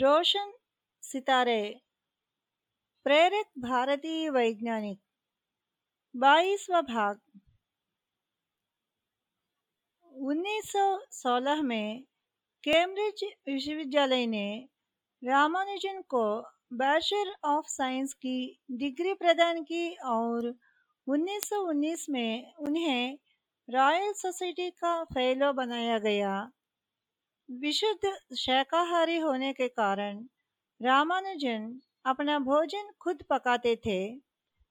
रोशन सितारे प्रेरक भारतीय वैज्ञानिक, बाईसवा भाग। 1916 में कैम्ब्रिज विश्वविद्यालय ने रामानुजन को बैचलर ऑफ़ साइंस की डिग्री प्रदान की और 1919 में उन्हें रॉयल सोसाइटी का फेलो बनाया गया। विशुद्ध शाकाहारी होने के कारण रामानुजन अपना भोजन खुद पकाते थे।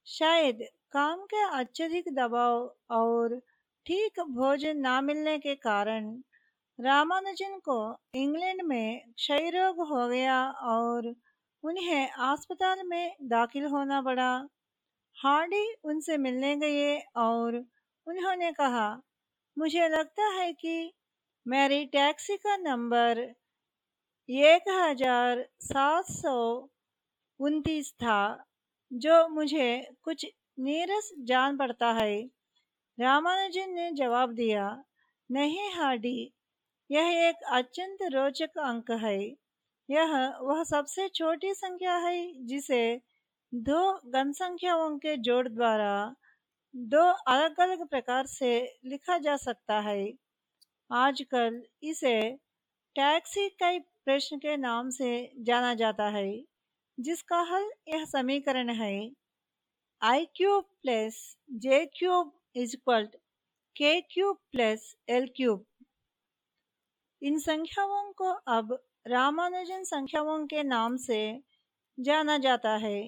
शायद काम के अत्यधिक दबाव और ठीक भोजन ना मिलने के कारण रामानुजन को इंग्लैंड में क्षय रोग हो गया और उन्हें अस्पताल में दाखिल होना पड़ा। हार्डी उनसे मिलने गए और उन्होंने कहा, मुझे लगता है कि मेरी टैक्सी का नंबर एक हज़ार सात सौ उनतीस था, जो मुझे कुछ नीरस जान पड़ता है। रामानुजन ने जवाब दिया, नहीं हार्डी, यह एक अत्यंत रोचक अंक है। यह, वह सबसे छोटी संख्या है, जिसे दो घन संख्याओं के जोड़ द्वारा दो अलग अलग प्रकार से लिखा जा सकता है। आजकल इसे टैक्सी कई प्रश्न के नाम से जाना जाता है, जिसका हल यह समीकरण है। I cube plus J cube is equal K cube plus L cube इन संख्याओं को अब रामानुजन संख्याओं के नाम से जाना जाता है।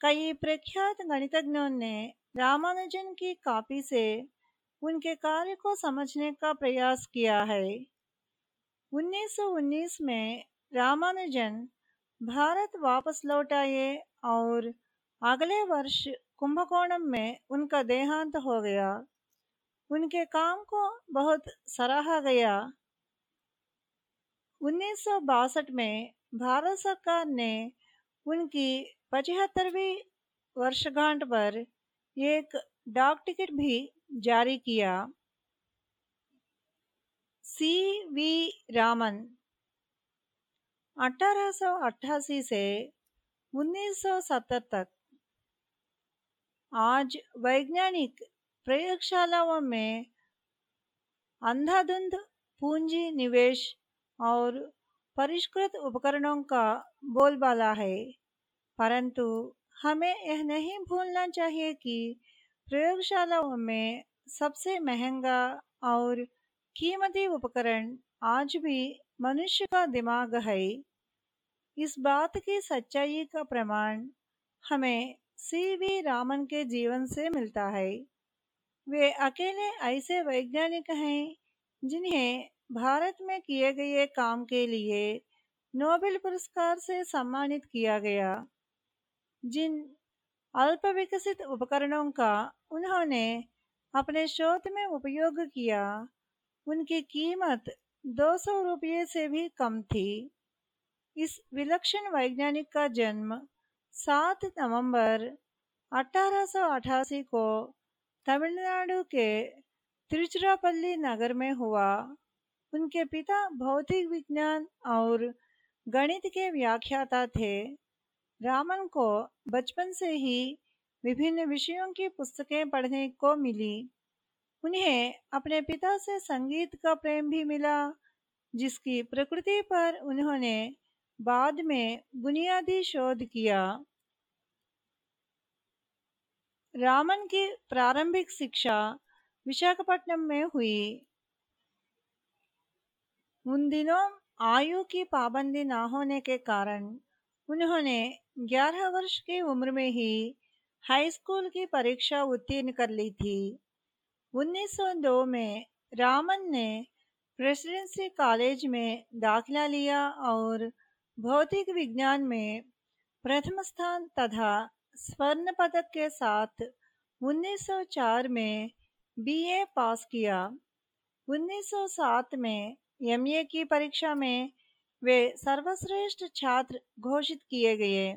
कई प्रख्यात गणितज्ञों ने रामानुजन की कॉपी से उनके कार्य को समझने का प्रयास किया है। 1919 में रामानुजन भारत वापस लौट आए और अगले वर्ष कुंभकोणम में उनका देहांत हो गया। उनके काम को बहुत सराहा गया। 1962 में भारत सरकार ने उनकी पचहत्तरवीं वर्षगांठ पर एक डाक टिकट भी जारी किया। सी वी रामन 1888 से 1970 तक। आज वैज्ञानिक प्रयोगशालाओं में अंधाधुंध, पूंजी निवेश और परिष्कृत उपकरणों का बोलबाला है, परंतु हमें यह नहीं भूलना चाहिए कि प्रयोगशालाओं में सबसे महँगा और कीमती उपकरण आज भी मनुष्य का दिमाग है। इस बात की सच्चाई का प्रमाण हमें सी वी रामन के जीवन से मिलता है। वे अकेले ऐसे वैज्ञानिक हैं जिन्हें भारत में किए गए काम के लिए नोबेल पुरस्कार से सम्मानित किया गया। जिन अल्प विकसित उपकरणों का उन्होंने अपने शोध में उपयोग किया। उनकी कीमत 200 रुपये से भी कम थी। इस विलक्षण वैज्ञानिक का जन्म 7 नवंबर 1888 को तमिलनाडु के तिरुचिरापल्ली नगर में हुआ। उनके पिता भौतिक विज्ञान और गणित के व्याख्याता थे। रामन को बचपन से ही विभिन्न विषयों की पुस्तकें पढ़ने को मिली। उन्हें अपने पिता से संगीत का प्रेम भी मिला, जिसकी प्रकृति पर उन्होंने बाद में बुनियादी शोध किया। रामन की प्रारंभिक शिक्षा विशाखापट्टनम में हुई। उन दिनों आयु की पाबंदी न होने के कारण उन्होंने 11 वर्ष की उम्र में ही हाई स्कूल की परीक्षा उत्तीर्ण कर ली थी। 1902 में रामन ने प्रेसिडेंसी कॉलेज में दाखिला लिया और भौतिक विज्ञान में प्रथम स्थान तथा स्वर्ण पदक के साथ 1904 में बीए पास किया। 1907 में एमए की परीक्षा में वे सर्वश्रेष्ठ छात्र घोषित किए गए।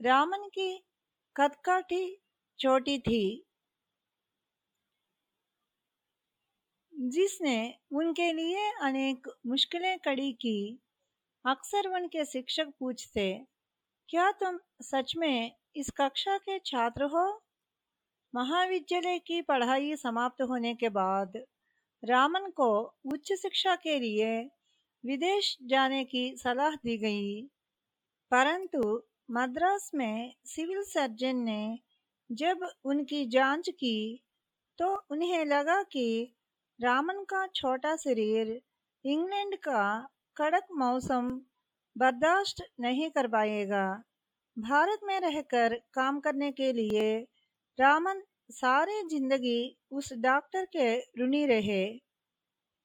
रामन की कदकाठी चोटी थी। जिसने उनके लिए अनेक मुश्किलें कड़ी की। अक्सर उनके शिक्षक पूछते, क्या तुम सच में इस कक्षा के छात्र हो? महाविद्यालय की पढ़ाई समाप्त होने के बाद रामन को उच्च शिक्षा के लिए विदेश जाने की सलाह दी गई। परंतु मद्रास में सिविल सर्जन ने जब उनकी जाँच की तो उन्हें लगा कि रामन का छोटा शरीर इंग्लैंड का कड़क मौसम बर्दाश्त नहीं कर पाएगा भारत में रहकर काम करने के लिए रामन सारे ज़िंदगी उस डॉक्टर के ऋणी रहे।